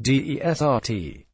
DESRT